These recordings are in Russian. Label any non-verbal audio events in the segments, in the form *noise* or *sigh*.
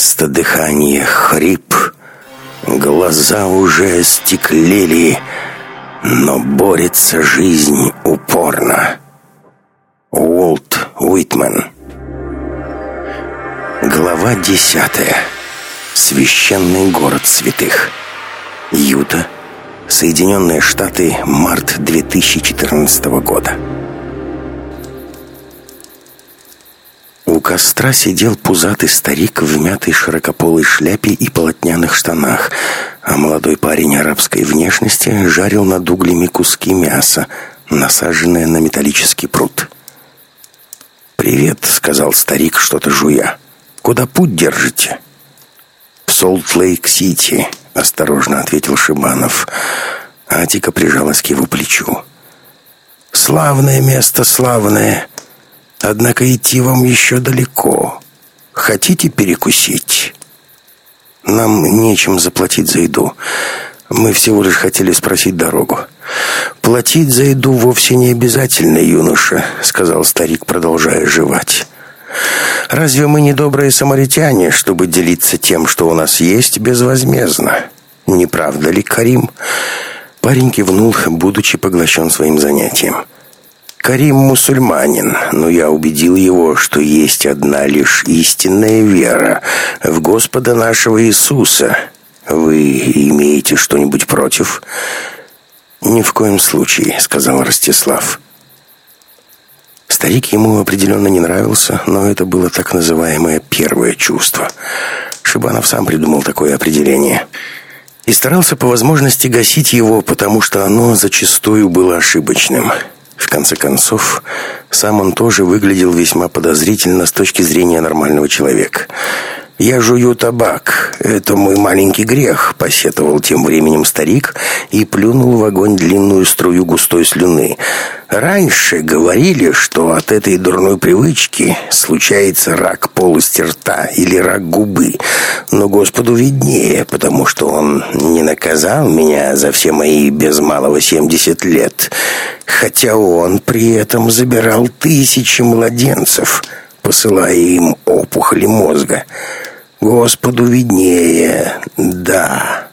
Вместо дыхания хрип, глаза уже стеклели, но борется жизнь упорно. Уолт Уитмен Глава десятая. Священный город святых. Юта, Соединенные Штаты, март 2014 года. Костра сидел пузатый старик в мятой широкополой шляпе и полотняных штанах, а молодой парень арабской внешности жарил над углями куски мяса, насаженные на металлический пруд. «Привет», — сказал старик, что-то жуя. «Куда путь держите?» «В Солт-Лейк-Сити», — осторожно ответил Шибанов. Атика прижалась к его плечу. «Славное место, славное. Однако идти вам еще далеко. Хотите перекусить?» «Нам нечем заплатить за еду. Мы всего лишь хотели спросить дорогу». «Платить за еду вовсе не обязательно, юноша», — сказал старик, продолжая жевать. «Разве мы не добрые самаритяне, чтобы делиться тем, что у нас есть, безвозмездно? Не правда ли, Карим?» Парень кивнул, будучи поглощен своим занятием. Карим мусульманин, но я убедил его, что есть одна лишь истинная вера в Господа нашего Иисуса. Вы имеете что-нибудь против?» «Ни в коем случае», — сказал Ростислав. Старик ему определенно не нравился, но это было так называемое первое чувство. Шибанов сам придумал такое определение. И старался по возможности гасить его, потому что оно зачастую было ошибочным. В конце концов, сам он тоже выглядел весьма подозрительно с точки зрения нормального человека. «Я жую табак. Это мой маленький грех», — посетовал тем временем старик и плюнул в огонь длинную струю густой слюны. «Раньше говорили, что от этой дурной привычки случается рак полости рта или рак губы. Но Господу виднее, потому что Он не наказал меня за все мои без малого семьдесят лет, хотя Он при этом забирал тысячи младенцев» посылая им опухоли мозга. Господу виднее, да.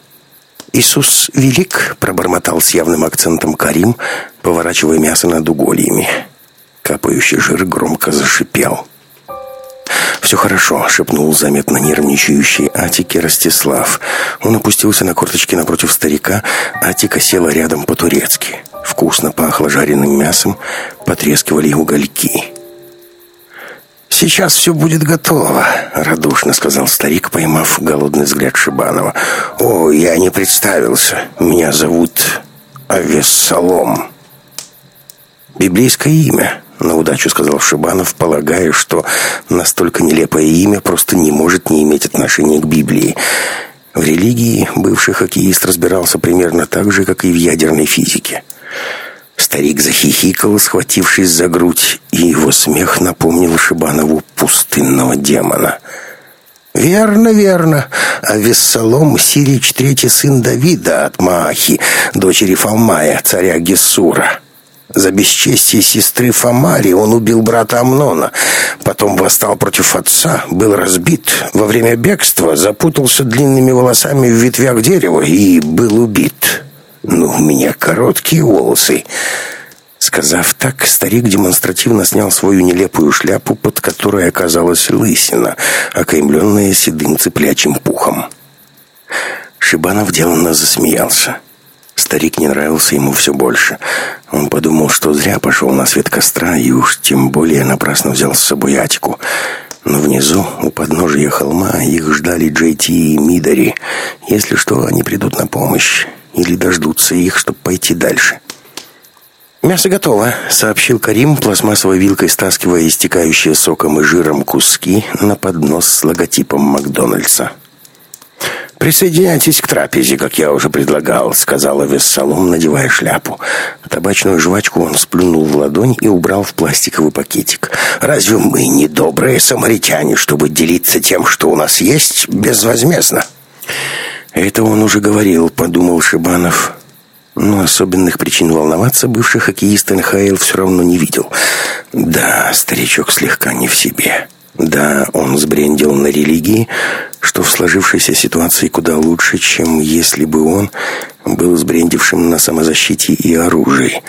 Иисус велик, пробормотал с явным акцентом Карим, поворачивая мясо над угольями. Капающий жир громко зашипел. «Все хорошо», — шепнул заметно нервничающий Атике Ростислав. Он опустился на корточки напротив старика, Атика села рядом по-турецки. Вкусно пахло жареным мясом, потрескивали угольки. «Сейчас все будет готово», — радушно сказал старик, поймав голодный взгляд Шибанова. «О, я не представился. Меня зовут Авессалом». «Библейское имя», — на удачу сказал Шибанов, полагая, что настолько нелепое имя просто не может не иметь отношения к Библии. В религии бывший хоккеист разбирался примерно так же, как и в ядерной физике. Старик захихикал, схватившись за грудь, и его смех напомнил Шибанову пустынного демона. «Верно, верно. А Вессалом Сирич третий сын Давида от Маахи, дочери Фалмая, царя Гессура». За бесчестие сестры Фомари он убил брата Амнона, потом восстал против отца, был разбит, во время бегства запутался длинными волосами в ветвях дерева и был убит. «Ну, у меня короткие волосы». Сказав так, старик демонстративно снял свою нелепую шляпу, под которой оказалась лысина, окаймленная седым цыплячьим пухом. Шибанов деланно засмеялся. Старик не нравился ему все больше. Он подумал, что зря пошел на свет костра и уж тем более напрасно взял с собой Атику. Но внизу, у подножия холма, их ждали Джейти и Мидари. Если что, они придут на помощь или дождутся их, чтобы пойти дальше. «Мясо готово», — сообщил Карим, пластмассовой вилкой стаскивая истекающие соком и жиром куски на поднос с логотипом Макдональдса. «Присоединяйтесь к трапезе, как я уже предлагал», — сказала Вессалом, надевая шляпу. Табачную жвачку он сплюнул в ладонь и убрал в пластиковый пакетик. «Разве мы не добрые самаритяне, чтобы делиться тем, что у нас есть, безвозмездно?» «Это он уже говорил», — подумал Шибанов. Но особенных причин волноваться бывший хоккеист НХЛ все равно не видел. Да, старичок слегка не в себе. Да, он сбрендил на религии, что в сложившейся ситуации куда лучше, чем если бы он был сбрендившим на самозащите и оружии.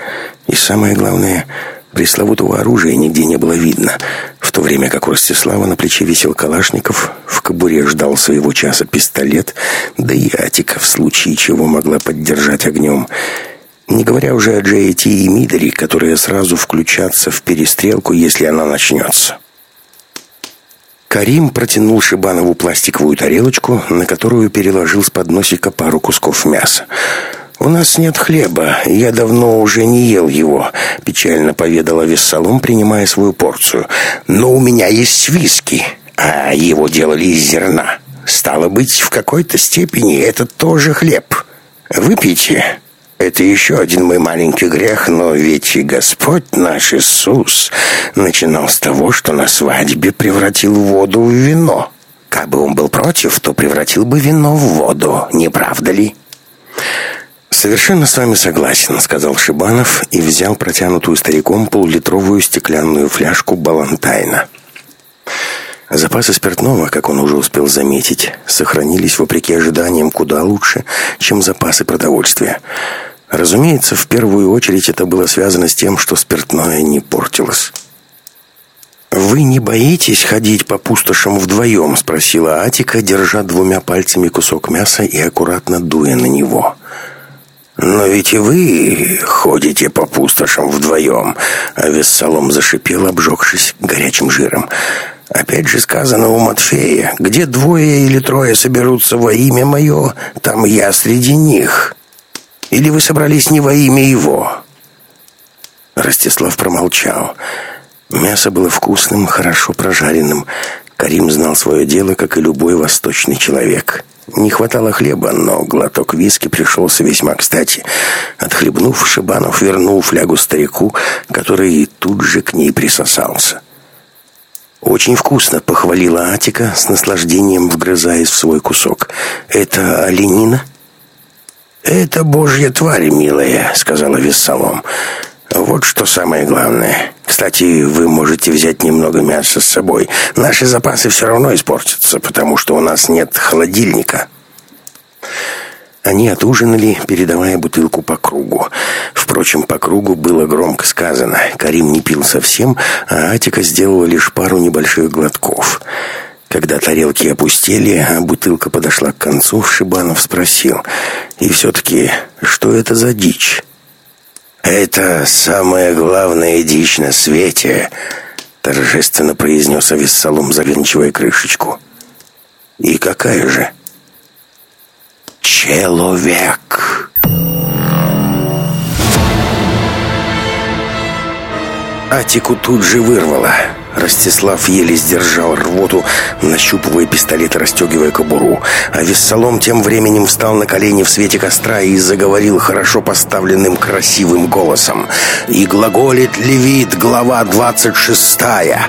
И самое главное, пресловутого оружия нигде не было видно, в то время как у Ростислава на плече висел Калашников, в кобуре ждал своего часа пистолет, да и Атика в случае чего могла поддержать огнем. Не говоря уже о Джейти и Мидери, которые сразу включатся в перестрелку, если она начнется. Карим протянул Шибанову пластиковую тарелочку, на которую переложил с подносика пару кусков мяса. «У нас нет хлеба, я давно уже не ел его», — печально поведала Вессалом, принимая свою порцию. «Но у меня есть виски, а его делали из зерна. Стало быть, в какой-то степени это тоже хлеб. Выпейте». Это еще один мой маленький грех, но ведь и Господь наш Иисус начинал с того, что на свадьбе превратил воду в вино. Как бы он был против, то превратил бы вино в воду, не правда ли? «Совершенно с вами согласен», — сказал Шибанов и взял протянутую стариком полулитровую стеклянную фляжку Балантайна. Запасы спиртного, как он уже успел заметить, сохранились вопреки ожиданиям куда лучше, чем запасы продовольствия. Разумеется, в первую очередь это было связано с тем, что спиртное не портилось. «Вы не боитесь ходить по пустошам вдвоем?» — спросила Атика, держа двумя пальцами кусок мяса и аккуратно дуя на него. «Но ведь и вы ходите по пустошам вдвоем», — а Вессалом зашипел, обжегшись горячим жиром. «Опять же сказано у Матфея, где двое или трое соберутся во имя мое, там я среди них». Или вы собрались не во имя его?» Ростислав промолчал. Мясо было вкусным, хорошо прожаренным. Карим знал свое дело, как и любой восточный человек. Не хватало хлеба, но глоток виски пришелся весьма кстати. Отхлебнув, Шибанов вернул флягу старику, который тут же к ней присосался. «Очень вкусно», — похвалила Атика, с наслаждением вгрызаясь в свой кусок. «Это оленина?» «Это божья тварь, милая», — сказала Вессалом. «Вот что самое главное. Кстати, вы можете взять немного мяса с собой. Наши запасы все равно испортятся, потому что у нас нет холодильника». Они отужинали, передавая бутылку по кругу. Впрочем, по кругу было громко сказано. Карим не пил совсем, а Атика сделала лишь пару небольших глотков. Когда тарелки опустели, а бутылка подошла к концу, Шибанов спросил, «И все-таки, что это за дичь?» «Это самая главная дичь на свете», — торжественно произнес Авессалом, завинчивая крышечку. «И какая же?» «Человек». Атику тут же вырвало. Ростислав еле сдержал рвоту, нащупывая пистолет и расстегивая кобуру. А Вессалом тем временем встал на колени в свете костра и заговорил хорошо поставленным красивым голосом. «И глаголит Левит, глава двадцать шестая.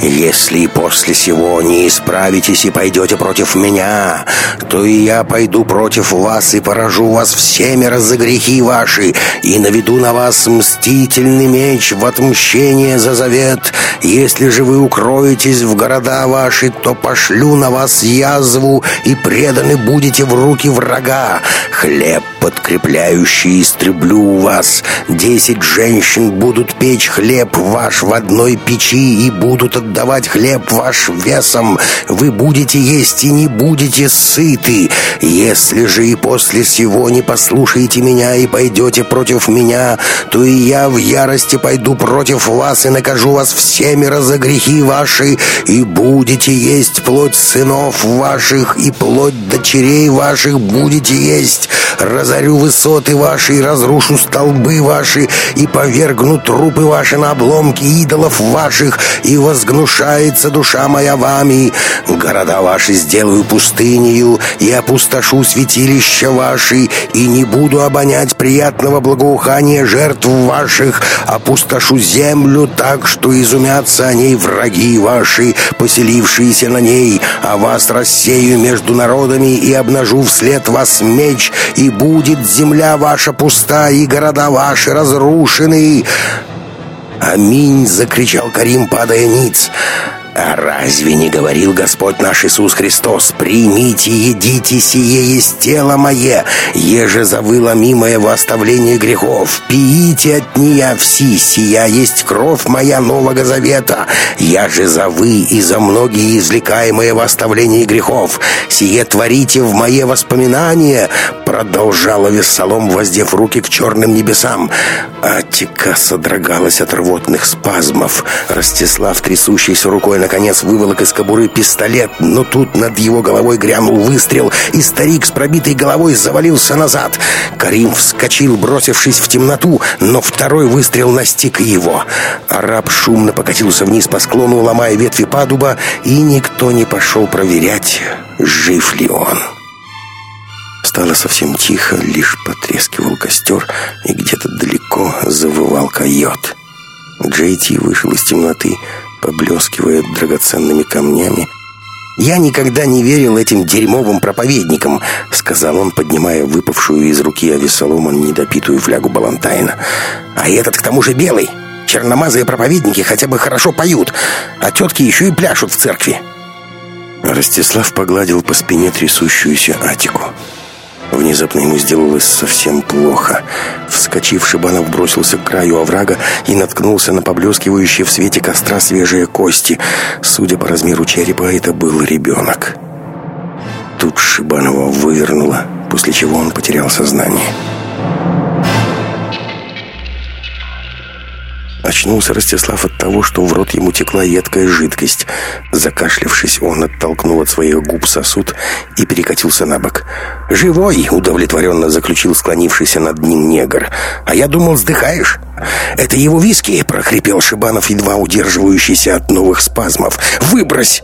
Если после сего не исправитесь и пойдете против меня, то и я пойду против вас и поражу вас всеми за грехи ваши и наведу на вас мстительный меч в отмщение за завет, если же вы укроетесь в города ваши, то пошлю на вас язву, и преданы будете в руки врага. Хлеб подкрепляющий истреблю у вас. Десять женщин будут печь хлеб ваш в одной печи и будут отдавать хлеб ваш весом. Вы будете есть и не будете сыты. Если же и после всего не послушаете меня и пойдете против меня, то и я в ярости пойду против вас и накажу вас всеми разогревами грехи ваши, и будете есть плоть сынов ваших, и плоть дочерей ваших будете есть. Разорю высоты ваши, и разрушу столбы ваши, и повергну трупы ваши на обломки идолов ваших, и возгнушается душа моя вами. Города ваши сделаю пустынею, и опустошу святилища ваши, и не буду обонять приятного благоухания жертв ваших, опустошу землю так, что изумятся они ней враги ваши, поселившиеся на ней, а вас рассею между народами и обнажу вслед вас меч, и будет земля ваша пуста, и города ваши разрушены». «Аминь!» — закричал Карим, падая ниц. А разве не говорил Господь наш Иисус Христос, «Примите, едите, сие есть тело мое, еже завыло мимое во оставление грехов, пиите от нея все, сия есть кровь моя Нового Завета, я же за вы и за многие извлекаемые во оставление грехов, сие творите в мое воспоминание», продолжала Вессалом, воздев руки к черным небесам. Атика содрогалась от рвотных спазмов. Ростислав, трясущейся рукой, наконец выволок из кобуры пистолет, но тут над его головой грянул выстрел, и старик с пробитой головой завалился назад. Карим вскочил, бросившись в темноту, но второй выстрел настиг его. Араб шумно покатился вниз по склону, ломая ветви падуба, и никто не пошел проверять, жив ли он. Стало совсем тихо, лишь потрескивал костер, и где-то далеко завывал койот. Джей Ти вышел из темноты, поблескивая драгоценными камнями. «Я никогда не верил этим дерьмовым проповедникам», — сказал он, поднимая выпавшую из руки Авесолома недопитую флягу Балантайна. «А этот к тому же белый. Черномазые проповедники хотя бы хорошо поют, а тетки еще и пляшут в церкви». Ростислав погладил по спине трясущуюся Атику. Внезапно ему сделалось совсем плохо. Вскочив, Шибанов бросился к краю оврага и наткнулся на поблескивающие в свете костра свежие кости. Судя по размеру черепа, это был ребенок. Тут Шибанова вывернуло, после чего он потерял сознание. Очнулся Ростислав от того, что в рот ему текла едкая жидкость. Закашлявшись, он оттолкнул от своих губ сосуд и перекатился на бок. «Живой!» — удовлетворенно заключил склонившийся над ним негр. «А я думал, сдыхаешь?» «Это его виски!» — прохрипел Шибанов, едва удерживающийся от новых спазмов. «Выбрось!»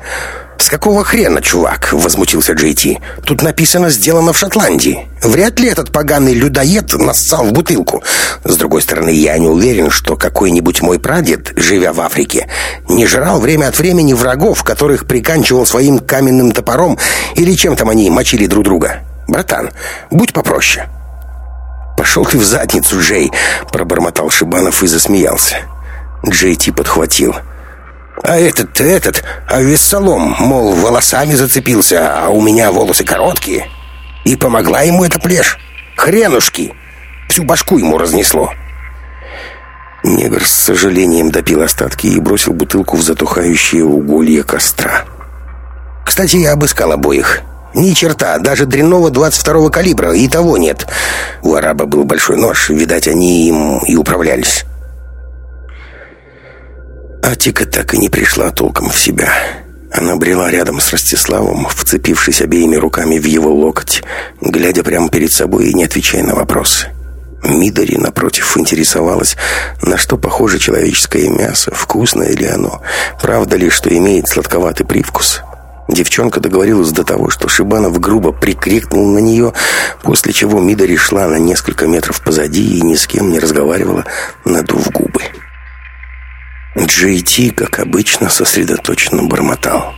«С какого хрена, чувак?» — возмутился Джей Ти. «Тут написано «сделано в Шотландии». Вряд ли этот поганый людоед нассал в бутылку. С другой стороны, я не уверен, что какой-нибудь мой прадед, живя в Африке, не жрал время от времени врагов, которых приканчивал своим каменным топором или чем там они мочили друг друга. Братан, будь попроще». «Пошел ты в задницу, Джей!» — пробормотал Шибанов и засмеялся. Джей Ти подхватил. А этот, этот, а Вессалом, мол, волосами зацепился, а у меня волосы короткие. И помогла ему эта плешь. Хренушки! Всю башку ему разнесло. Негр с сожалением допил остатки и бросил бутылку в затухающее уголье костра. Кстати, я обыскал обоих. Ни черта, даже дрянного 22-го калибра, и того нет. У араба был большой нож, видать, они им и управлялись. Атика так и не пришла толком в себя. Она брела рядом с Ростиславом, вцепившись обеими руками в его локоть, глядя прямо перед собой и не отвечая на вопросы. Мидори, напротив, интересовалась, на что похоже человеческое мясо, вкусное ли оно, правда ли, что имеет сладковатый привкус. Девчонка договорилась до того, что Шибанов грубо прикрикнул на нее, после чего Мидори шла на несколько метров позади и ни с кем не разговаривала, надув губы. Джей Ти, как обычно, сосредоточенно бормотал.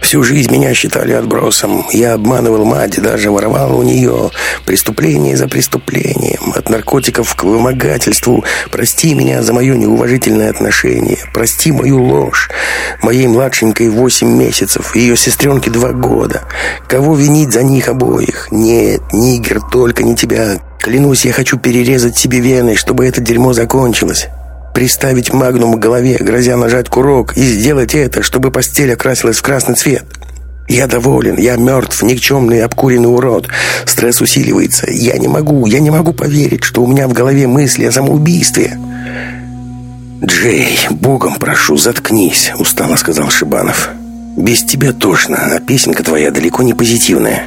Всю жизнь меня считали отбросом. Я обманывал мать, даже воровал у нее. Преступление за преступлением. От наркотиков к вымогательству. Прости меня за мое неуважительное отношение. Прости мою ложь. Моей младшенькой восемь месяцев. Ее сестренке два года. Кого винить за них обоих? Нет, Нигер, только не тебя. Клянусь, я хочу перерезать себе вены, чтобы это дерьмо закончилось приставить магнум к голове, грозя нажать курок, и сделать это, чтобы постель окрасилась в красный цвет. Я доволен, я мертв, никчемный, обкуренный урод. Стресс усиливается. Я не могу, я не могу поверить, что у меня в голове мысли о самоубийстве. «Джей, богом прошу, заткнись», — устало сказал Шибанов. «Без тебя тошно, а песенка твоя далеко не позитивная».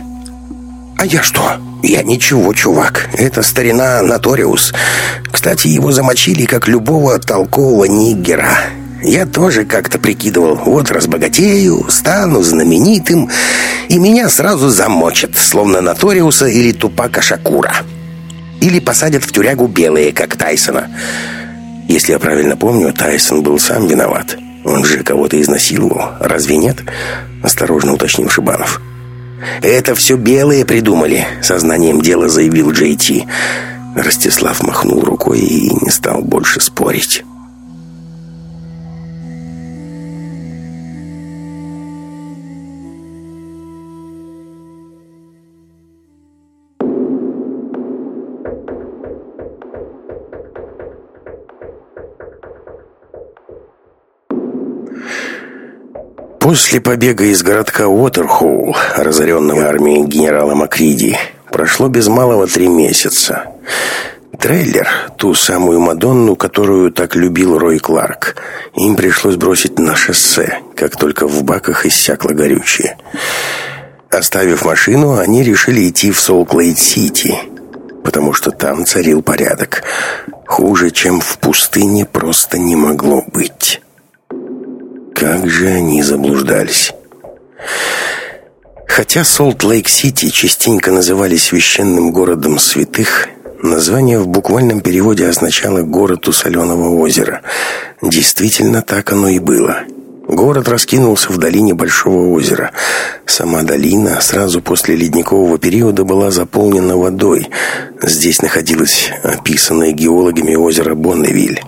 «А я что?» «Я ничего, чувак. Это старина Наториус. Кстати, его замочили, как любого толкового нигера. Я тоже как-то прикидывал, вот разбогатею, стану знаменитым, и меня сразу замочат, словно Наториуса или Тупака Шакура. Или посадят в тюрягу белые, как Тайсона. Если я правильно помню, Тайсон был сам виноват. Он же кого-то изнасиловал, разве нет?» Осторожно уточнил Шибанов. «Это все белые придумали», — сознанием дела заявил Джей Ти. Ростислав махнул рукой и не стал больше спорить. После побега из городка Уотерхоул, разоренного армией генерала Макриди, прошло без малого три месяца. Трейлер, ту самую Мадонну, которую так любил Рой Кларк, им пришлось бросить на шоссе, как только в баках иссякло горючее. Оставив машину, они решили идти в Солт-Лейк-Сити, потому что там царил порядок. Хуже, чем в пустыне, просто не могло быть. Как же они заблуждались. Хотя Солт-Лейк-Сити частенько называли священным городом святых, название в буквальном переводе означало «город у соленого озера». Действительно, так оно и было – Город раскинулся в долине Большого озера. Сама долина сразу после ледникового периода была заполнена водой. Здесь находилось описанное геологами озеро Бонневиль.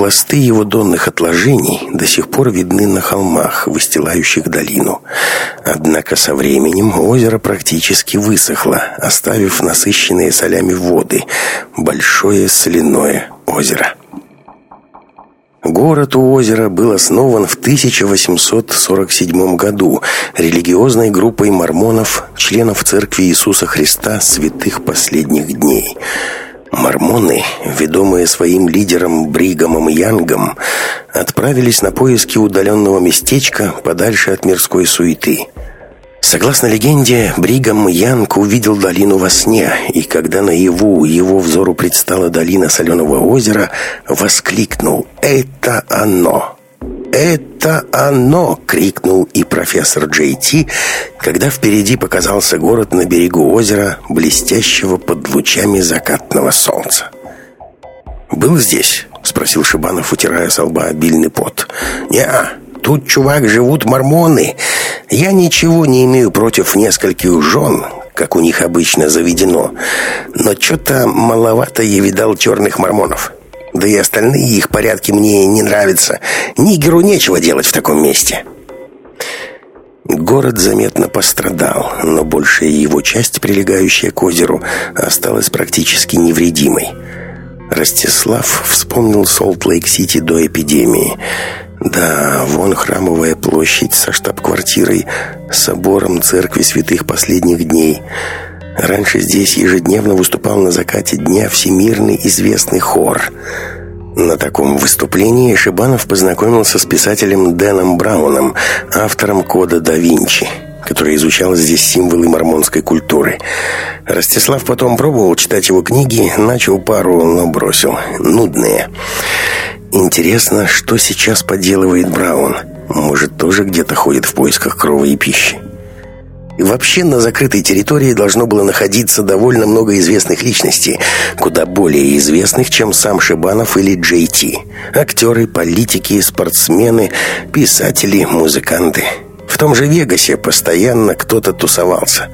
Пласты его донных отложений до сих пор видны на холмах, выстилающих долину. Однако со временем озеро практически высохло, оставив насыщенные солями воды. Большое соляное озеро. Город у озера был основан в 1847 году религиозной группой мормонов, членов Церкви Иисуса Христа святых последних дней. Мормоны, ведомые своим лидером Бригамом Янгом, отправились на поиски удаленного местечка подальше от мирской суеты – Согласно легенде, Бригам Янг увидел долину во сне, и когда наяву его взору предстала долина соленого озера, воскликнул «Это оно!» «Это оно!» — крикнул и профессор Джей Ти, когда впереди показался город на берегу озера, блестящего под лучами закатного солнца. «Был здесь?» — спросил Шибанов, утирая с лба обильный пот. «Не-а!» Тут, чувак, живут мормоны. Я ничего не имею против нескольких жен, как у них обычно заведено. Но что-то маловато я видал черных мормонов. Да и остальные их порядки мне не нравятся. Нигеру нечего делать в таком месте. Город заметно пострадал, но большая его часть, прилегающая к озеру, осталась практически невредимой. Ростислав вспомнил Солт-Лейк-Сити до эпидемии. Да, вон храмовая площадь со штаб-квартирой, собором церкви святых последних дней. Раньше здесь ежедневно выступал на закате дня всемирный известный хор. На таком выступлении Шибанов познакомился с писателем Дэном Брауном, автором кода да Винчи который изучал здесь символы мормонской культуры. Ростислав потом пробовал читать его книги, начал пару, но бросил. Нудные. Интересно, что сейчас поделывает Браун? Может, тоже где-то ходит в поисках крова и пищи? Вообще на закрытой территории должно было находиться довольно много известных личностей, куда более известных, чем сам Шибанов или Джей Ти. Актеры, политики, спортсмены, писатели, музыканты – в том же Вегасе постоянно кто-то тусовался.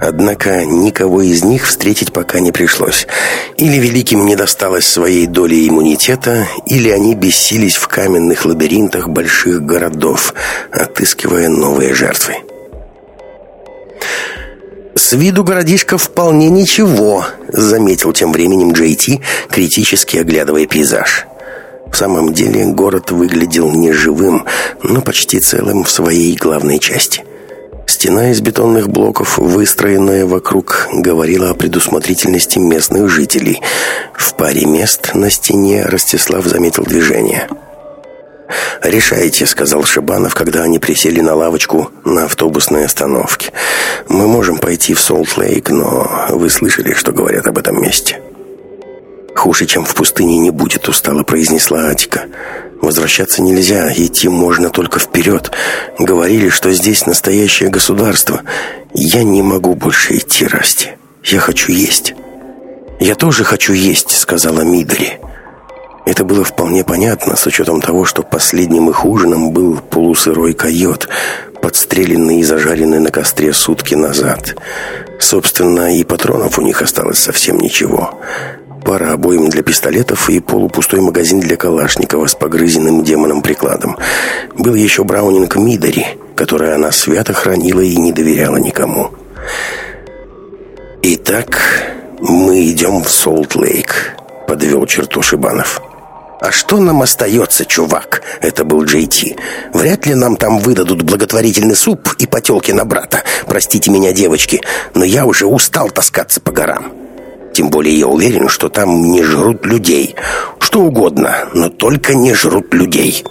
Однако никого из них встретить пока не пришлось. Или великим не досталось своей доли иммунитета, или они бесились в каменных лабиринтах больших городов, отыскивая новые жертвы. «С виду городишко вполне ничего», — заметил тем временем Джей Ти, критически оглядывая пейзаж. В самом деле город выглядел не живым, но почти целым в своей главной части. Стена из бетонных блоков, выстроенная вокруг, говорила о предусмотрительности местных жителей. В паре мест на стене Ростислав заметил движение. «Решайте», — сказал Шибанов, когда они присели на лавочку на автобусной остановке. «Мы можем пойти в Солт-Лейк, но вы слышали, что говорят об этом месте?» «Хуже, чем в пустыне, не будет», — устало произнесла Атика. «Возвращаться нельзя, идти можно только вперед. Говорили, что здесь настоящее государство. Я не могу больше идти, Расти. Я хочу есть». «Я тоже хочу есть», — сказала Мидори. Это было вполне понятно, с учетом того, что последним их ужином был полусырой койот, подстреленный и зажаренный на костре сутки назад. Собственно, и патронов у них осталось совсем ничего пара обоим для пистолетов и полупустой магазин для Калашникова с погрызенным демоном прикладом. Был еще Браунинг Мидори, который она свято хранила и не доверяла никому. «Итак, мы идем в Солт-Лейк», — подвел черту Шибанов. «А что нам остается, чувак?» — это был Джей Ти. «Вряд ли нам там выдадут благотворительный суп и потелки на брата. Простите меня, девочки, но я уже устал таскаться по горам. Тем более я уверен, что там не жрут людей. Что угодно, но только не жрут людей».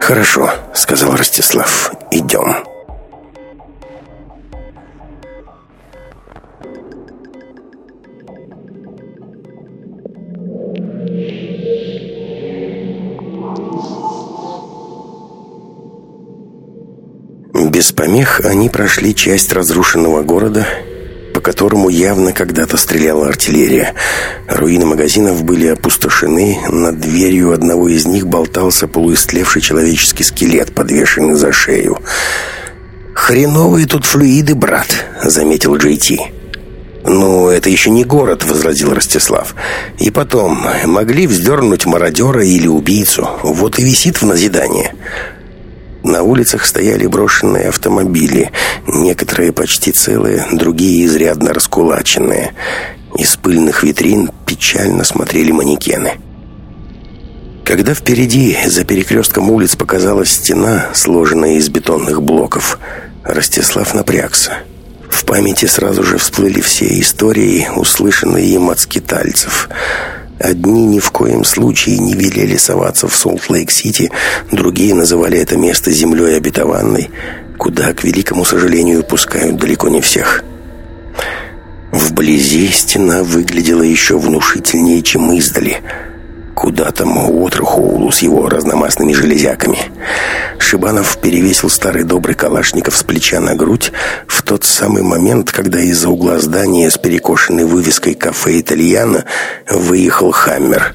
«Хорошо», — сказал Ростислав. «Идем». Без помех они прошли часть разрушенного города, по которому явно когда-то стреляла артиллерия. Руины магазинов были опустошены, над дверью одного из них болтался полуистлевший человеческий скелет, подвешенный за шею. «Хреновые тут флюиды, брат», — заметил Джей Ти. «Ну, это еще не город», — возразил Ростислав. «И потом, могли вздернуть мародера или убийцу. Вот и висит в назидание». На улицах стояли брошенные автомобили, некоторые почти целые, другие изрядно раскулаченные. Из пыльных витрин печально смотрели манекены. Когда впереди, за перекрестком улиц, показалась стена, сложенная из бетонных блоков, Ростислав напрягся. В памяти сразу же всплыли все истории, услышанные им от скитальцев – Одни ни в коем случае не велели соваться в Солт-Лейк-Сити, другие называли это место землей обетованной, куда, к великому сожалению, пускают далеко не всех. Вблизи стена выглядела еще внушительнее, чем издали – Куда там Уотерхоулу с его разномастными железяками? Шибанов перевесил старый добрый Калашников с плеча на грудь в тот самый момент, когда из-за угла здания с перекошенной вывеской «Кафе Итальяно» выехал «Хаммер».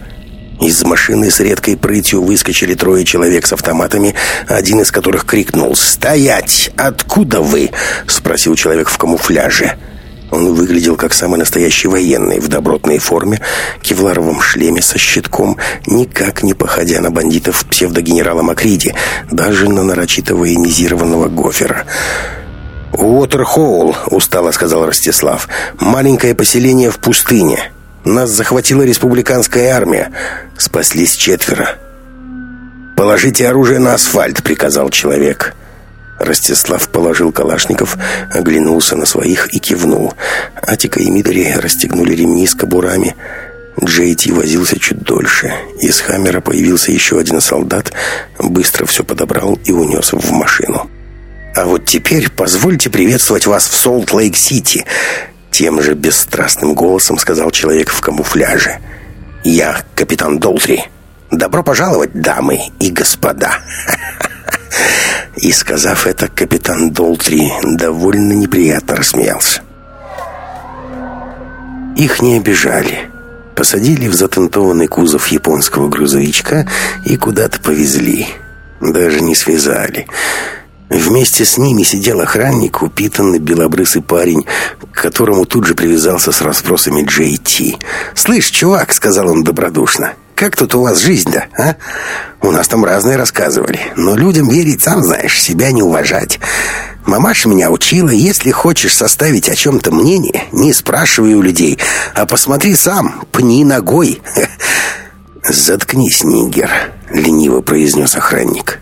Из машины с редкой прытью выскочили трое человек с автоматами, один из которых крикнул «Стоять! Откуда вы?» — спросил человек в камуфляже. Он выглядел как самый настоящий военный в добротной форме, кевларовом шлеме со щитком, никак не походя на бандитов псевдогенерала Макриди, даже на нарочито военизированного гофера. «Уотерхоул», — устало сказал Ростислав, — «маленькое поселение в пустыне. Нас захватила республиканская армия. Спаслись четверо». «Положите оружие на асфальт», — приказал человек. «Человек». Ростислав положил калашников, оглянулся на своих и кивнул. Атика и Мидори расстегнули ремни с кобурами. Джейти возился чуть дольше. Из Хаммера появился еще один солдат, быстро все подобрал и унес в машину. «А вот теперь позвольте приветствовать вас в Солт-Лейк-Сити», тем же бесстрастным голосом сказал человек в камуфляже. «Я капитан Долтри. Добро пожаловать, дамы и господа!» *laughs* И, сказав это, капитан Долтри довольно неприятно рассмеялся. Их не обижали. Посадили в затентованный кузов японского грузовичка и куда-то повезли. Даже не связали. Вместе с ними сидел охранник, упитанный белобрысый парень, к которому тут же привязался с расспросами Джей Ти. «Слышь, чувак», — сказал он добродушно, — как тут у вас жизнь-то, а? У нас там разные рассказывали. Но людям верить, сам знаешь, себя не уважать. Мамаша меня учила, если хочешь составить о чем-то мнение, не спрашивай у людей, а посмотри сам, пни ногой. «Заткнись, нигер», — лениво произнес охранник.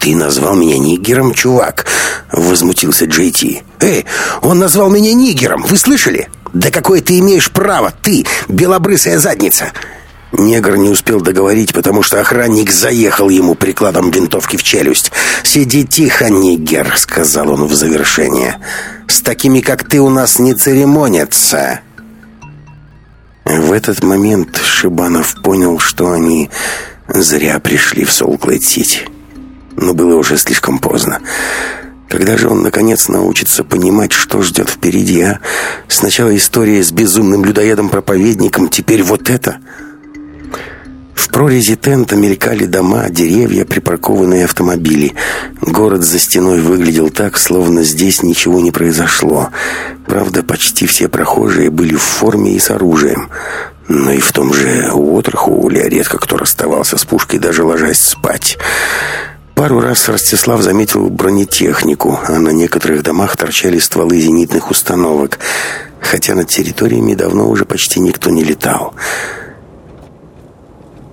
«Ты назвал меня нигером, чувак?» — возмутился Джей Ти. «Эй, он назвал меня нигером, вы слышали? Да какое ты имеешь право, ты, белобрысая задница!» Негр не успел договорить, потому что охранник заехал ему прикладом винтовки в челюсть. «Сиди тихо, нигер», — сказал он в завершение. «С такими, как ты, у нас не церемонятся». В этот момент Шибанов понял, что они зря пришли в Солт-Лейк-Сити. Но было уже слишком поздно. Когда же он, наконец, научится понимать, что ждет впереди, а? Сначала история с безумным людоедом-проповедником, теперь вот это — в прорези тента мелькали дома, деревья, припаркованные автомобили. Город за стеной выглядел так, словно здесь ничего не произошло. Правда, почти все прохожие были в форме и с оружием. Но и в том же Уотерхоуле редко кто расставался с пушкой, даже ложась спать. Пару раз Ростислав заметил бронетехнику, а на некоторых домах торчали стволы зенитных установок, хотя над территориями давно уже почти никто не летал.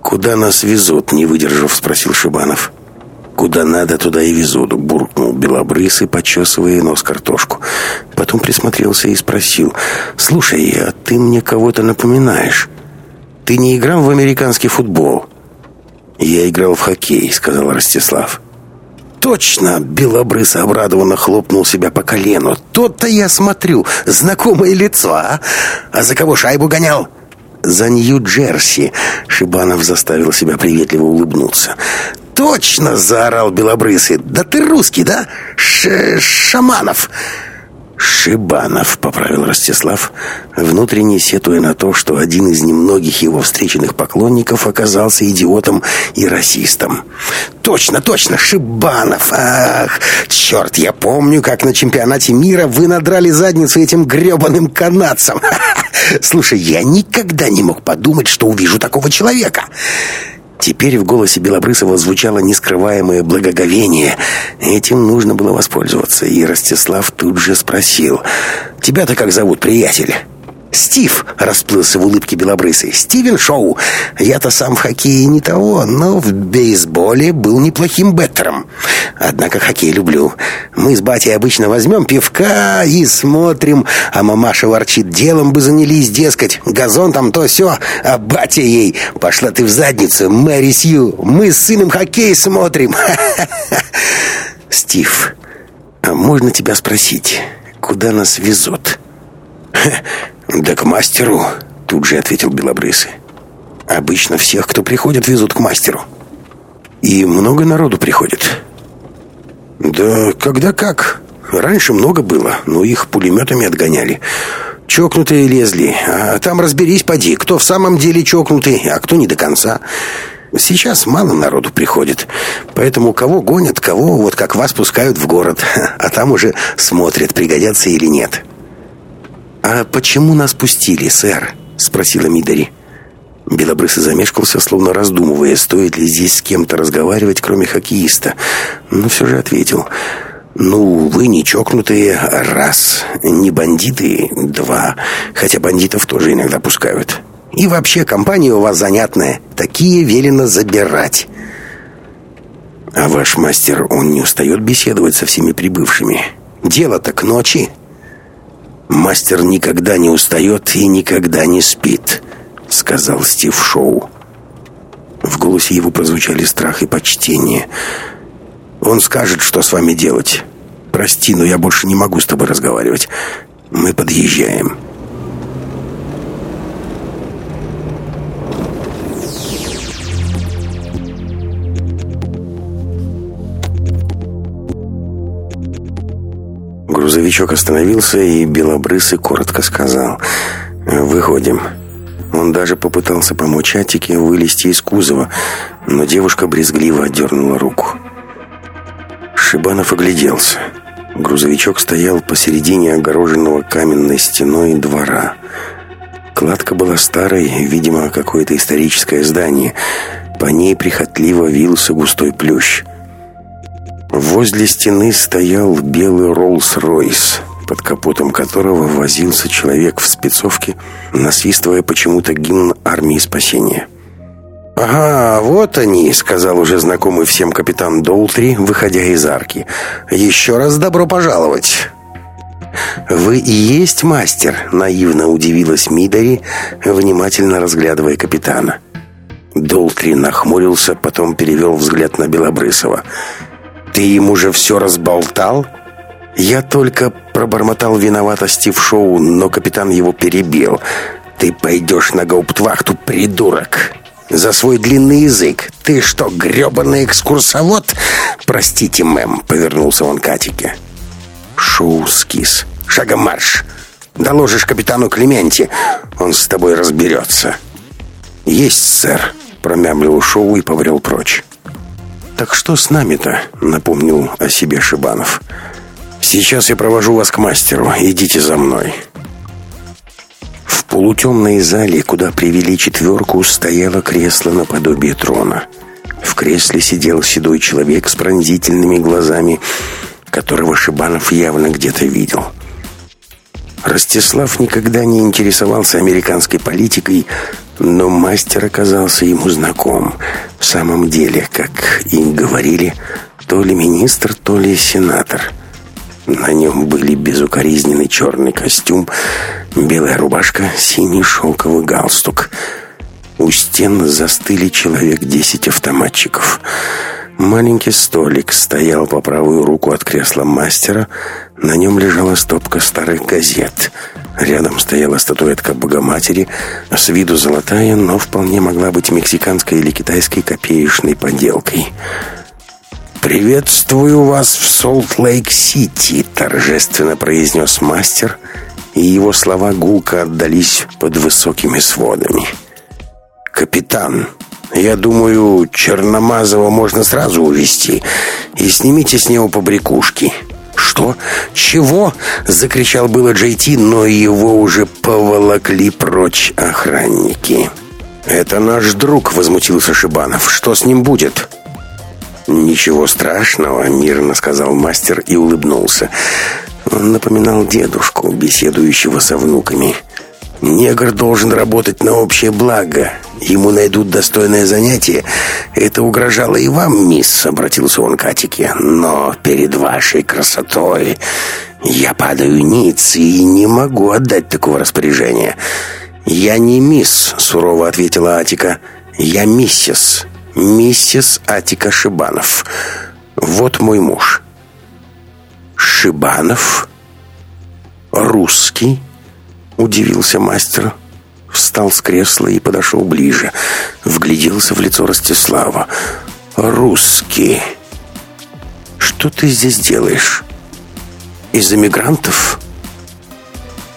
«Куда нас везут?» — не выдержав, спросил Шибанов. «Куда надо, туда и везут», — буркнул белобрысый, почесывая нос картошку. Потом присмотрелся и спросил. «Слушай, а ты мне кого-то напоминаешь. Ты не играл в американский футбол?» «Я играл в хоккей», — сказал Ростислав. «Точно!» — белобрысый обрадованно хлопнул себя по колену. «Тот-то я смотрю, знакомое лицо, а? А за кого шайбу гонял?» «За Нью-Джерси!» — Шибанов заставил себя приветливо улыбнуться. «Точно!» — заорал белобрысый. «Да ты русский, да? Ш Шаманов!» «Шибанов», — поправил Ростислав, внутренне сетуя на то, что один из немногих его встреченных поклонников оказался идиотом и расистом. «Точно, точно, Шибанов! Ах, черт, я помню, как на чемпионате мира вы надрали задницу этим гребаным канадцам! *laughs* Слушай, я никогда не мог подумать, что увижу такого человека!» Теперь в голосе Белобрысова звучало нескрываемое благоговение. Этим нужно было воспользоваться, и Ростислав тут же спросил. «Тебя-то как зовут, приятель?» «Стив!» — расплылся в улыбке белобрысый. «Стивен Шоу! Я-то сам в хоккее не того, но в бейсболе был неплохим беттером. Однако хоккей люблю. Мы с батей обычно возьмем пивка и смотрим, а мамаша ворчит, делом бы занялись, дескать, газон там то все, а батя ей, пошла ты в задницу, Мэри Сью, мы с сыном хоккей смотрим!» *laughs* «Стив, а можно тебя спросить, куда нас везут?» *laughs* «Да к мастеру», — тут же ответил Белобрысый. «Обычно всех, кто приходит, везут к мастеру. И много народу приходит». «Да когда как. Раньше много было, но их пулеметами отгоняли. Чокнутые лезли, а там разберись, поди, кто в самом деле чокнутый, а кто не до конца». Сейчас мало народу приходит, поэтому кого гонят, кого вот как вас пускают в город, *laughs* а там уже смотрят, пригодятся или нет. «А почему нас пустили, сэр?» — спросила Мидори. Белобрысый замешкался, словно раздумывая, стоит ли здесь с кем-то разговаривать, кроме хоккеиста. Но все же ответил. «Ну, вы не чокнутые, раз. Не бандиты, два. Хотя бандитов тоже иногда пускают. И вообще, компания у вас занятная. Такие велено забирать». «А ваш мастер, он не устает беседовать со всеми прибывшими? Дело-то к ночи». «Мастер никогда не устает и никогда не спит», — сказал Стив Шоу. В голосе его прозвучали страх и почтение. «Он скажет, что с вами делать. Прости, но я больше не могу с тобой разговаривать. Мы подъезжаем». Грузовичок остановился, и Белобрысый коротко сказал «Выходим». Он даже попытался помочь Атике вылезти из кузова, но девушка брезгливо отдернула руку. Шибанов огляделся. Грузовичок стоял посередине огороженного каменной стеной двора. Кладка была старой, видимо, какое-то историческое здание. По ней прихотливо вился густой плющ – Возле стены стоял белый Роллс-Ройс, под капотом которого возился человек в спецовке, насвистывая почему-то гимн армии спасения. «Ага, вот они», — сказал уже знакомый всем капитан Долтри, выходя из арки. «Еще раз добро пожаловать». «Вы и есть мастер?» — наивно удивилась Мидари, внимательно разглядывая капитана. Долтри нахмурился, потом перевел взгляд на Белобрысова. «Ты ему же все разболтал?» Я только пробормотал виноватости в шоу, но капитан его перебил. «Ты пойдешь на гауптвахту, придурок!» «За свой длинный язык! Ты что, гребаный экскурсовод?» «Простите, мэм», — повернулся он к Атике. «Шоу скис. Шагом марш! Доложишь капитану Клементе, он с тобой разберется». «Есть, сэр», — промямлил Шоу и поврел прочь. «Так что с нами-то?» — напомнил о себе Шибанов. «Сейчас я провожу вас к мастеру. Идите за мной». В полутемной зале, куда привели четверку, стояло кресло наподобие трона. В кресле сидел седой человек с пронзительными глазами, которого Шибанов явно где-то видел. Ростислав никогда не интересовался американской политикой, Но мастер оказался ему знаком. В самом деле, как и говорили, то ли министр, то ли сенатор. На нем были безукоризненный черный костюм, белая рубашка, синий шелковый галстук. У стен застыли человек десять автоматчиков. Маленький столик стоял по правую руку от кресла мастера. На нем лежала стопка старых газет. Рядом стояла статуэтка Богоматери, с виду золотая, но вполне могла быть мексиканской или китайской копеечной поделкой. «Приветствую вас в Солт-Лейк-Сити», — торжественно произнес мастер, и его слова гулко отдались под высокими сводами. «Капитан, я думаю, Черномазова можно сразу увезти. И снимите с него побрякушки». «Что? Чего?» — закричал было Джей Ти, но его уже поволокли прочь охранники. «Это наш друг», — возмутился Шибанов. «Что с ним будет?» «Ничего страшного», — мирно сказал мастер и улыбнулся. Он напоминал дедушку, беседующего со внуками. Негр должен работать на общее благо. Ему найдут достойное занятие. Это угрожало и вам, мисс, обратился он к Атике. Но перед вашей красотой я падаю ниц и не могу отдать такого распоряжения. Я не мисс, сурово ответила Атика. Я миссис. Миссис Атика Шибанов. Вот мой муж. Шибанов? Русский? Удивился мастер. Встал с кресла и подошел ближе. Вгляделся в лицо Ростислава. «Русский. Что ты здесь делаешь? Из эмигрантов?»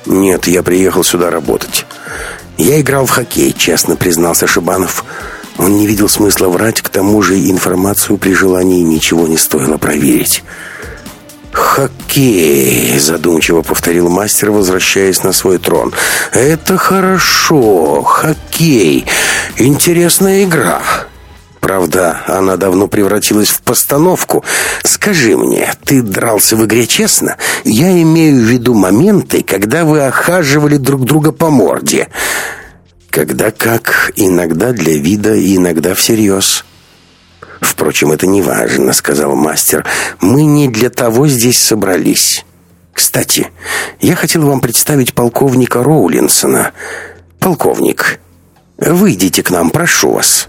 «Нет, я приехал сюда работать. Я играл в хоккей», — честно признался Шибанов. Он не видел смысла врать, к тому же информацию при желании ничего не стоило проверить. «Хоккей», — задумчиво повторил мастер, возвращаясь на свой трон. «Это хорошо. Хоккей. Интересная игра». Правда, она давно превратилась в постановку. Скажи мне, ты дрался в игре честно? Я имею в виду моменты, когда вы охаживали друг друга по морде. Когда как, иногда для вида, иногда всерьез. «Впрочем, это не важно», — сказал мастер. «Мы не для того здесь собрались. Кстати, я хотел вам представить полковника Роулинсона. Полковник, выйдите к нам, прошу вас».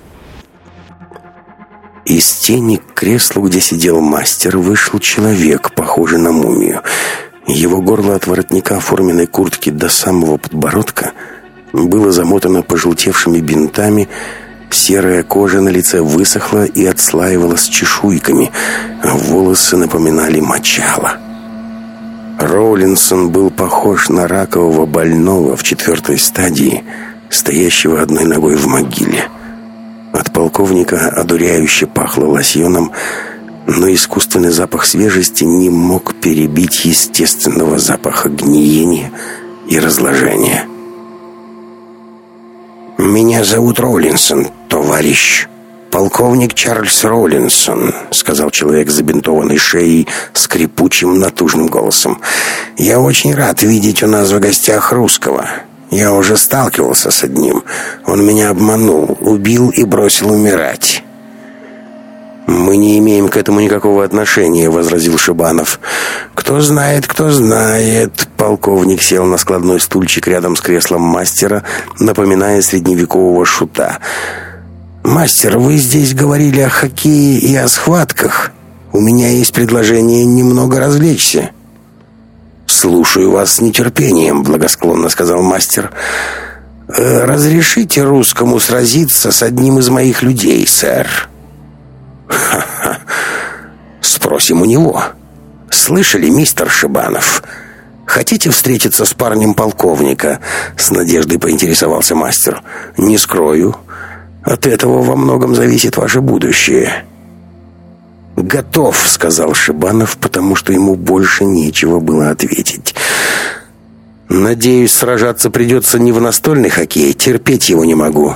Из тени к креслу, где сидел мастер, вышел человек, похожий на мумию. Его горло от воротника форменной куртки до самого подбородка было замотано пожелтевшими бинтами, Серая кожа на лице высохла и отслаивалась чешуйками, волосы напоминали мочало. Роулинсон был похож на ракового больного в четвертой стадии, стоящего одной ногой в могиле. От полковника одуряюще пахло лосьоном, но искусственный запах свежести не мог перебить естественного запаха гниения и разложения. «Меня зовут Роллинсон, товарищ». «Полковник Чарльз Роллинсон», — сказал человек с забинтованной шеей скрипучим натужным голосом. «Я очень рад видеть у нас в гостях русского. Я уже сталкивался с одним. Он меня обманул, убил и бросил умирать». «Мы не имеем к этому никакого отношения», — возразил Шибанов. «Кто знает, кто знает». Полковник сел на складной стульчик рядом с креслом мастера, напоминая средневекового шута. «Мастер, вы здесь говорили о хоккее и о схватках. У меня есть предложение немного развлечься». «Слушаю вас с нетерпением», — благосклонно сказал мастер. «Э, «Разрешите русскому сразиться с одним из моих людей, сэр?» Ха-ха. Спросим у него. Слышали, мистер Шибанов? Хотите встретиться с парнем полковника? С надеждой поинтересовался мастер. Не скрою. От этого во многом зависит ваше будущее. «Готов», — сказал Шибанов, потому что ему больше нечего было ответить. «Надеюсь, сражаться придется не в настольный хоккей. Терпеть его не могу».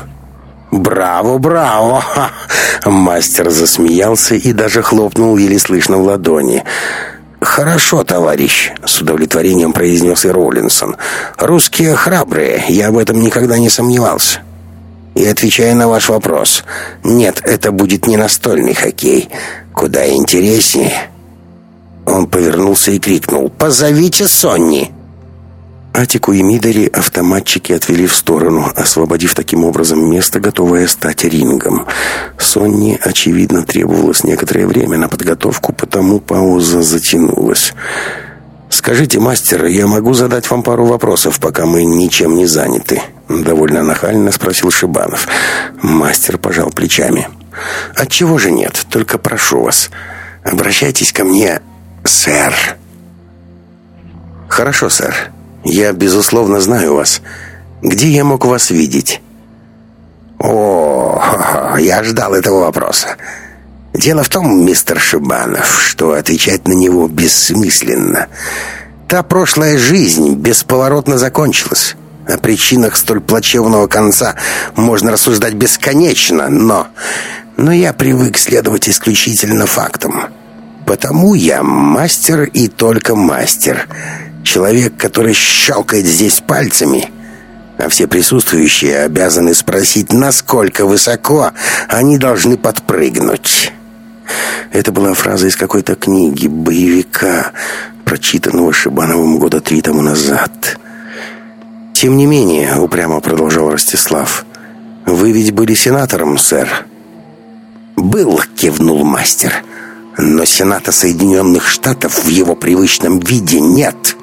«Браво, браво!» *laughs* Мастер засмеялся и даже хлопнул еле слышно в ладони. «Хорошо, товарищ», — с удовлетворением произнес и Роллинсон. «Русские храбрые, я об этом никогда не сомневался». И отвечая на ваш вопрос, нет, это будет не настольный хоккей. Куда интереснее. Он повернулся и крикнул «Позовите Сонни!» Атику и Мидори автоматчики отвели в сторону, освободив таким образом место, готовое стать рингом. Сонни, очевидно, требовалось некоторое время на подготовку, потому пауза затянулась. «Скажите, мастер, я могу задать вам пару вопросов, пока мы ничем не заняты?» Довольно нахально спросил Шибанов. Мастер пожал плечами. «Отчего же нет? Только прошу вас, обращайтесь ко мне, сэр». «Хорошо, сэр. Я, безусловно, знаю вас. Где я мог вас видеть?» «О, *laughs* я ждал этого вопроса. Дело в том, мистер Шибанов, что отвечать на него бессмысленно. Та прошлая жизнь бесповоротно закончилась. О причинах столь плачевного конца можно рассуждать бесконечно, но... Но я привык следовать исключительно фактам. Потому я мастер и только мастер. Человек, который щелкает здесь пальцами, а все присутствующие обязаны спросить, насколько высоко они должны подпрыгнуть. Это была фраза из какой-то книги, боевика, прочитанного Шибановым года три тому назад. «Тем не менее», — упрямо продолжал Ростислав, — «вы ведь были сенатором, сэр». «Был», — кивнул мастер, — «но Сената Соединенных Штатов в его привычном виде нет».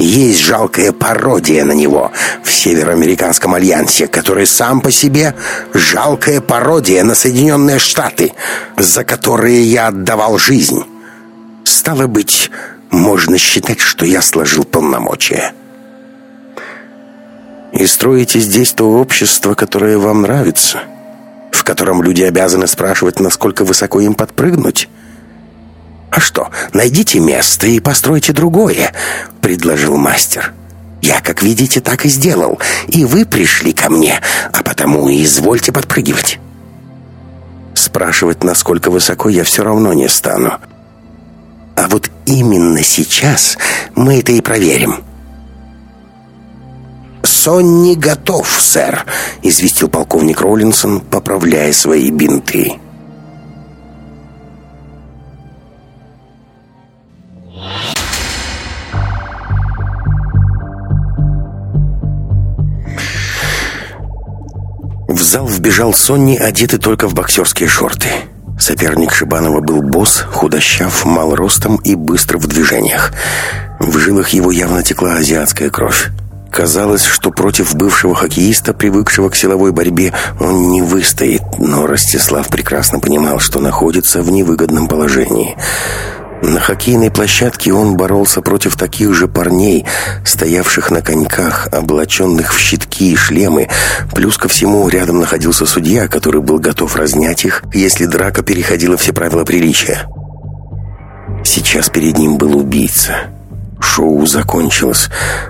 Есть жалкая пародия на него в Североамериканском альянсе, который сам по себе жалкая пародия на Соединенные Штаты, за которые я отдавал жизнь. Стало быть, можно считать, что я сложил полномочия. И строите здесь то общество, которое вам нравится, в котором люди обязаны спрашивать, насколько высоко им подпрыгнуть? «А что, найдите место и постройте другое», — предложил мастер. «Я, как видите, так и сделал, и вы пришли ко мне, а потому и извольте подпрыгивать». Спрашивать, насколько высоко, я все равно не стану. А вот именно сейчас мы это и проверим. «Сонни готов, сэр», — известил полковник Роллинсон, поправляя свои бинты. В зал вбежал Сонни, одетый только в боксерские шорты. Соперник Шибанова был босс, худощав, мал ростом и быстро в движениях. В жилах его явно текла азиатская кровь. Казалось, что против бывшего хоккеиста, привыкшего к силовой борьбе, он не выстоит, но Ростислав прекрасно понимал, что находится в невыгодном положении. На хоккейной площадке он боролся против таких же парней, стоявших на коньках, облаченных в щитки и шлемы. Плюс ко всему рядом находился судья, который был готов разнять их, если драка переходила все правила приличия. Сейчас перед ним был убийца. Шоу закончилось.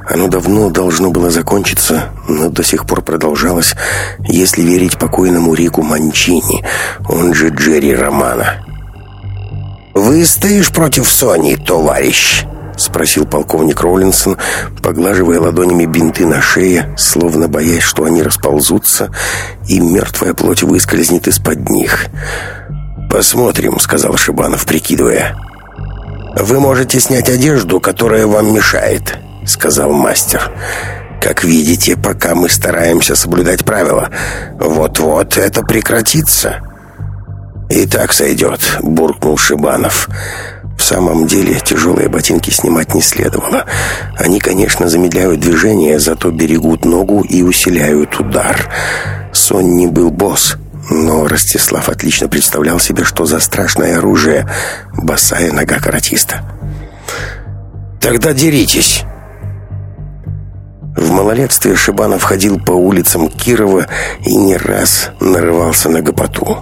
Оно давно должно было закончиться, но до сих пор продолжалось, если верить покойному Рику Манчини, он же Джерри Романа. «Вы стоишь против Сони, товарищ?» — спросил полковник Роллинсон, поглаживая ладонями бинты на шее, словно боясь, что они расползутся, и мертвая плоть выскользнет из-под них. «Посмотрим», — сказал Шибанов, прикидывая. «Вы можете снять одежду, которая вам мешает», — сказал мастер. «Как видите, пока мы стараемся соблюдать правила, вот-вот это прекратится». «И так сойдет», — буркнул Шибанов. В самом деле тяжелые ботинки снимать не следовало. Они, конечно, замедляют движение, зато берегут ногу и усиляют удар. Сон не был босс, но Ростислав отлично представлял себе, что за страшное оружие босая нога каратиста. «Тогда деритесь!» В малолетстве Шибанов ходил по улицам Кирова и не раз нарывался на гопоту.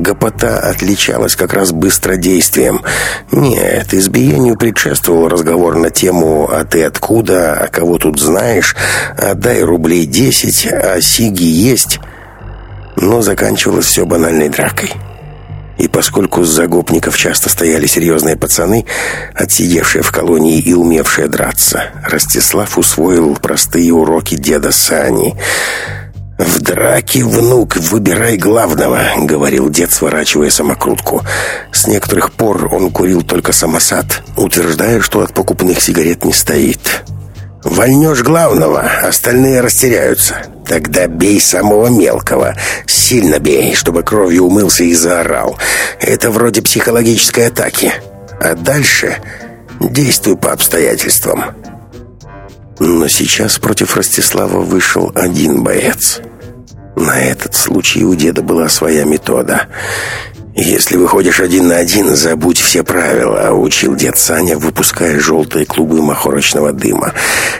Гопота отличалась как раз быстродействием. Нет, избиению предшествовал разговор на тему «А ты откуда? А кого тут знаешь? Отдай рублей десять, а сиги есть?» Но заканчивалось все банальной дракой. И поскольку с загопников часто стояли серьезные пацаны, отсидевшие в колонии и умевшие драться, Ростислав усвоил простые уроки деда Сани – «В драке, внук, выбирай главного», — говорил дед, сворачивая самокрутку. С некоторых пор он курил только самосад, утверждая, что от покупных сигарет не стоит. «Вольнешь главного, остальные растеряются. Тогда бей самого мелкого. Сильно бей, чтобы кровью умылся и заорал. Это вроде психологической атаки. А дальше действуй по обстоятельствам». Но сейчас против Ростислава вышел один боец. На этот случай у деда была своя метода. «Если выходишь один на один, забудь все правила», — учил дед Саня, выпуская желтые клубы махорочного дыма.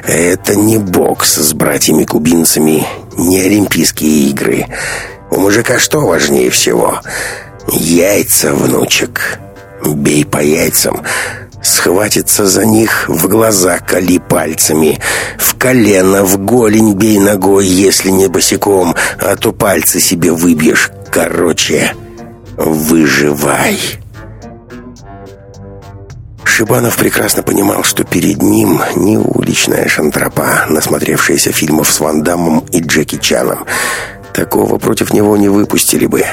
«Это не бокс с братьями-кубинцами, не Олимпийские игры. У мужика что важнее всего? Яйца, внучек. Бей по яйцам, Схватится за них, в глаза кали пальцами. В колено, в голень бей ногой, если не босиком, а то пальцы себе выбьешь. Короче, выживай. Шибанов прекрасно понимал, что перед ним не уличная шантропа, насмотревшаяся фильмов с Ван Даммом и Джеки Чаном. Такого против него не выпустили бы.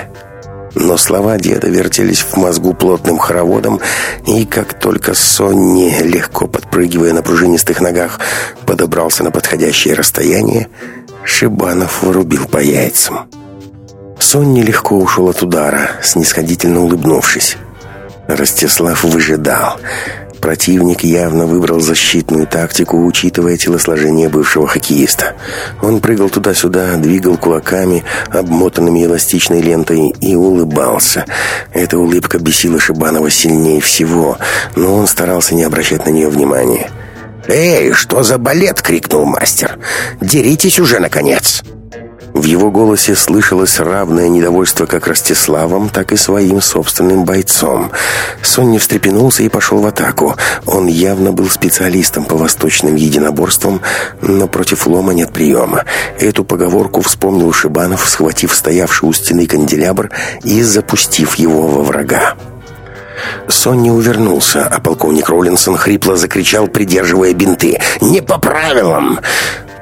Но слова деда вертелись в мозгу плотным хороводом, и как только Сонни, легко подпрыгивая на пружинистых ногах, подобрался на подходящее расстояние, Шибанов вырубил по яйцам. Сонни легко ушел от удара, снисходительно улыбнувшись. Ростислав выжидал. Противник явно выбрал защитную тактику, учитывая телосложение бывшего хоккеиста. Он прыгал туда-сюда, двигал кулаками, обмотанными эластичной лентой, и улыбался. Эта улыбка бесила Шибанова сильнее всего, но он старался не обращать на нее внимания. «Эй, что за балет?» — крикнул мастер. «Деритесь уже, наконец!» В его голосе слышалось равное недовольство как Ростиславом, так и своим собственным бойцом. Сонни встрепенулся и пошел в атаку. Он явно был специалистом по восточным единоборствам, но против лома нет приема. Эту поговорку вспомнил Шибанов, схватив стоявший у стены канделябр и запустив его во врага. Сонни увернулся, а полковник Роллинсон хрипло закричал, придерживая бинты. «Не по правилам!»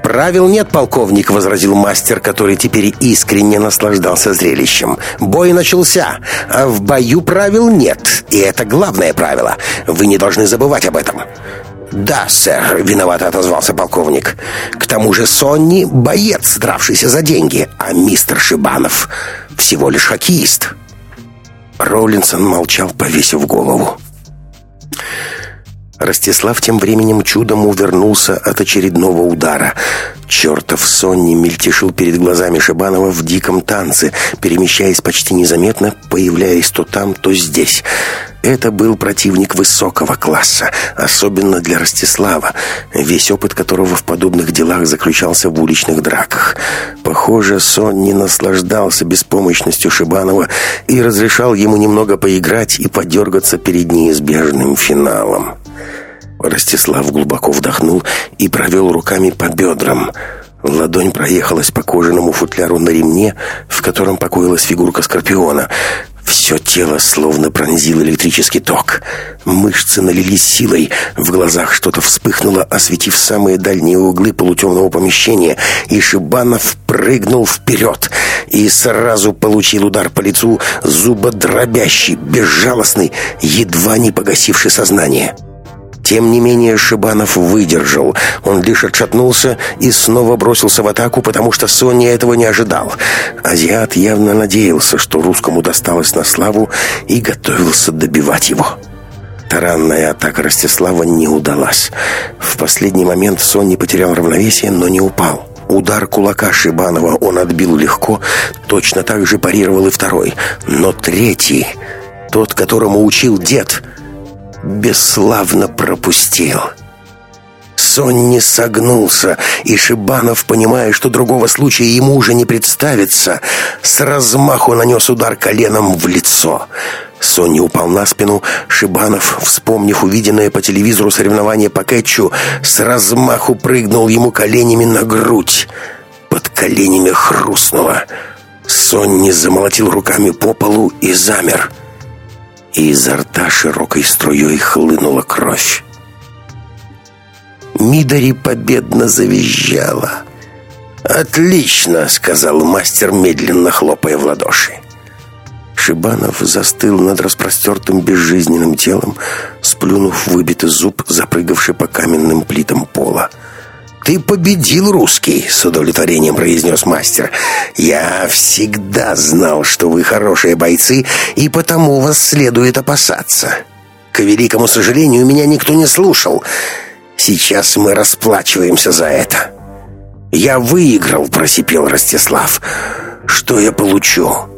«Правил нет, полковник», — возразил мастер, который теперь искренне наслаждался зрелищем. «Бой начался, а в бою правил нет, и это главное правило. Вы не должны забывать об этом». «Да, сэр», — виновато отозвался полковник. «К тому же Сонни — боец, дравшийся за деньги, а мистер Шибанов — всего лишь хоккеист». Роллинсон молчал, повесив голову. Ростислав тем временем чудом увернулся от очередного удара. Чертов Сонни мельтешил перед глазами Шибанова в диком танце, перемещаясь почти незаметно, появляясь то там, то здесь. Это был противник высокого класса, особенно для Ростислава, весь опыт которого в подобных делах заключался в уличных драках. Похоже, Сонни наслаждался беспомощностью Шибанова и разрешал ему немного поиграть и подергаться перед неизбежным финалом. Ростислав глубоко вдохнул и провел руками по бедрам. Ладонь проехалась по кожаному футляру на ремне, в котором покоилась фигурка Скорпиона. Все тело словно пронзил электрический ток. Мышцы налились силой, в глазах что-то вспыхнуло, осветив самые дальние углы полутемного помещения, и Шибанов прыгнул вперед и сразу получил удар по лицу, зубодробящий, безжалостный, едва не погасивший сознание. Тем не менее Шибанов выдержал. Он лишь отшатнулся и снова бросился в атаку, потому что Соня этого не ожидал. Азиат явно надеялся, что русскому досталось на славу и готовился добивать его. Таранная атака Ростислава не удалась. В последний момент Сон потерял равновесие, но не упал. Удар кулака Шибанова он отбил легко, точно так же парировал и второй. Но третий, тот, которому учил дед, бесславно пропустил. Сонни согнулся, и Шибанов, понимая, что другого случая ему уже не представится, с размаху нанес удар коленом в лицо. Сонни упал на спину, Шибанов, вспомнив увиденное по телевизору соревнование по кэтчу, с размаху прыгнул ему коленями на грудь. Под коленями хрустнуло. Сонни замолотил руками по полу и замер — и изо рта широкой струей хлынула кровь. Мидари победно завизжала. «Отлично!» — сказал мастер, медленно хлопая в ладоши. Шибанов застыл над распростертым безжизненным телом, сплюнув выбитый зуб, запрыгавший по каменным плитам пола. «Ты победил, русский!» — с удовлетворением произнес мастер. «Я всегда знал, что вы хорошие бойцы, и потому вас следует опасаться. К великому сожалению, меня никто не слушал. Сейчас мы расплачиваемся за это». «Я выиграл!» — просипел Ростислав. «Что я получу?»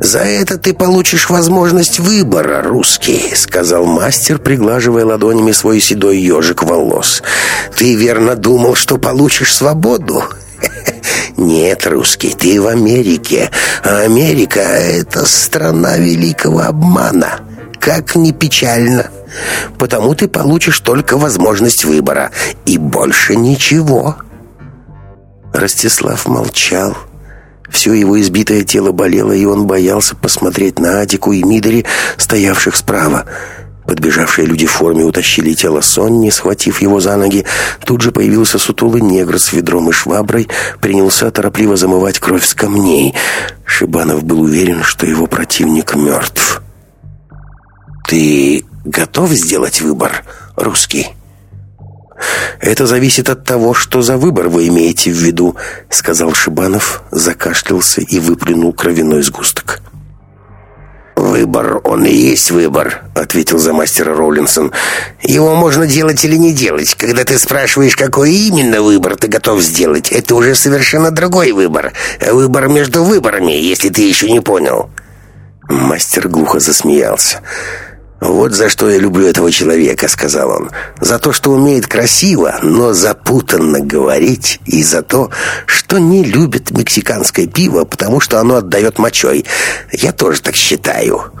«За это ты получишь возможность выбора, русский», — сказал мастер, приглаживая ладонями свой седой ежик волос. «Ты верно думал, что получишь свободу?» *laughs* «Нет, русский, ты в Америке, а Америка — это страна великого обмана. Как ни печально. Потому ты получишь только возможность выбора, и больше ничего». Ростислав молчал, — все его избитое тело болело, и он боялся посмотреть на Адику и Мидори, стоявших справа. Подбежавшие люди в форме утащили тело Сонни, схватив его за ноги. Тут же появился сутулый негр с ведром и шваброй, принялся торопливо замывать кровь с камней. Шибанов был уверен, что его противник мертв. «Ты готов сделать выбор, русский?» «Это зависит от того, что за выбор вы имеете в виду», — сказал Шибанов, закашлялся и выплюнул кровяной сгусток. «Выбор, он и есть выбор», — ответил за мастера Роллинсон. «Его можно делать или не делать. Когда ты спрашиваешь, какой именно выбор ты готов сделать, это уже совершенно другой выбор. Выбор между выборами, если ты еще не понял». Мастер глухо засмеялся. «Вот за что я люблю этого человека», — сказал он. «За то, что умеет красиво, но запутанно говорить, и за то, что не любит мексиканское пиво, потому что оно отдает мочой. Я тоже так считаю».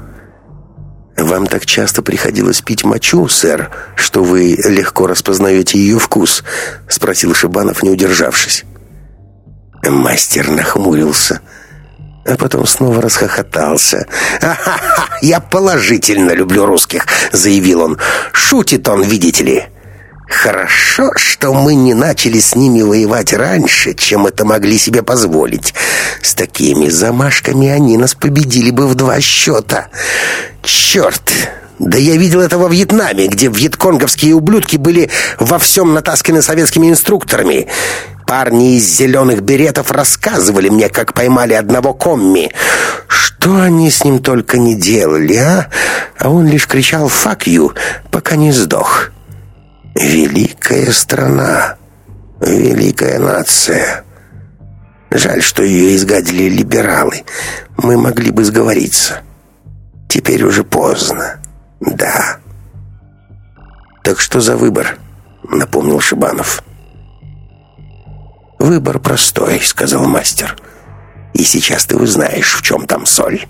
«Вам так часто приходилось пить мочу, сэр, что вы легко распознаете ее вкус?» — спросил Шибанов, не удержавшись. Мастер нахмурился а потом снова расхохотался. «Ха-ха-ха! Я положительно люблю русских!» — заявил он. «Шутит он, видите ли!» «Хорошо, что мы не начали с ними воевать раньше, чем это могли себе позволить. С такими замашками они нас победили бы в два счета. Черт! Да я видел это во Вьетнаме, где вьетконговские ублюдки были во всем натасканы советскими инструкторами. Парни из зеленых беретов рассказывали мне, как поймали одного комми. Что они с ним только не делали, а? А он лишь кричал «фак ю», пока не сдох. Великая страна, великая нация. Жаль, что ее изгадили либералы. Мы могли бы сговориться. Теперь уже поздно. Да. Так что за выбор? Напомнил Шибанов. «Выбор простой», — сказал мастер. «И сейчас ты узнаешь, в чем там соль».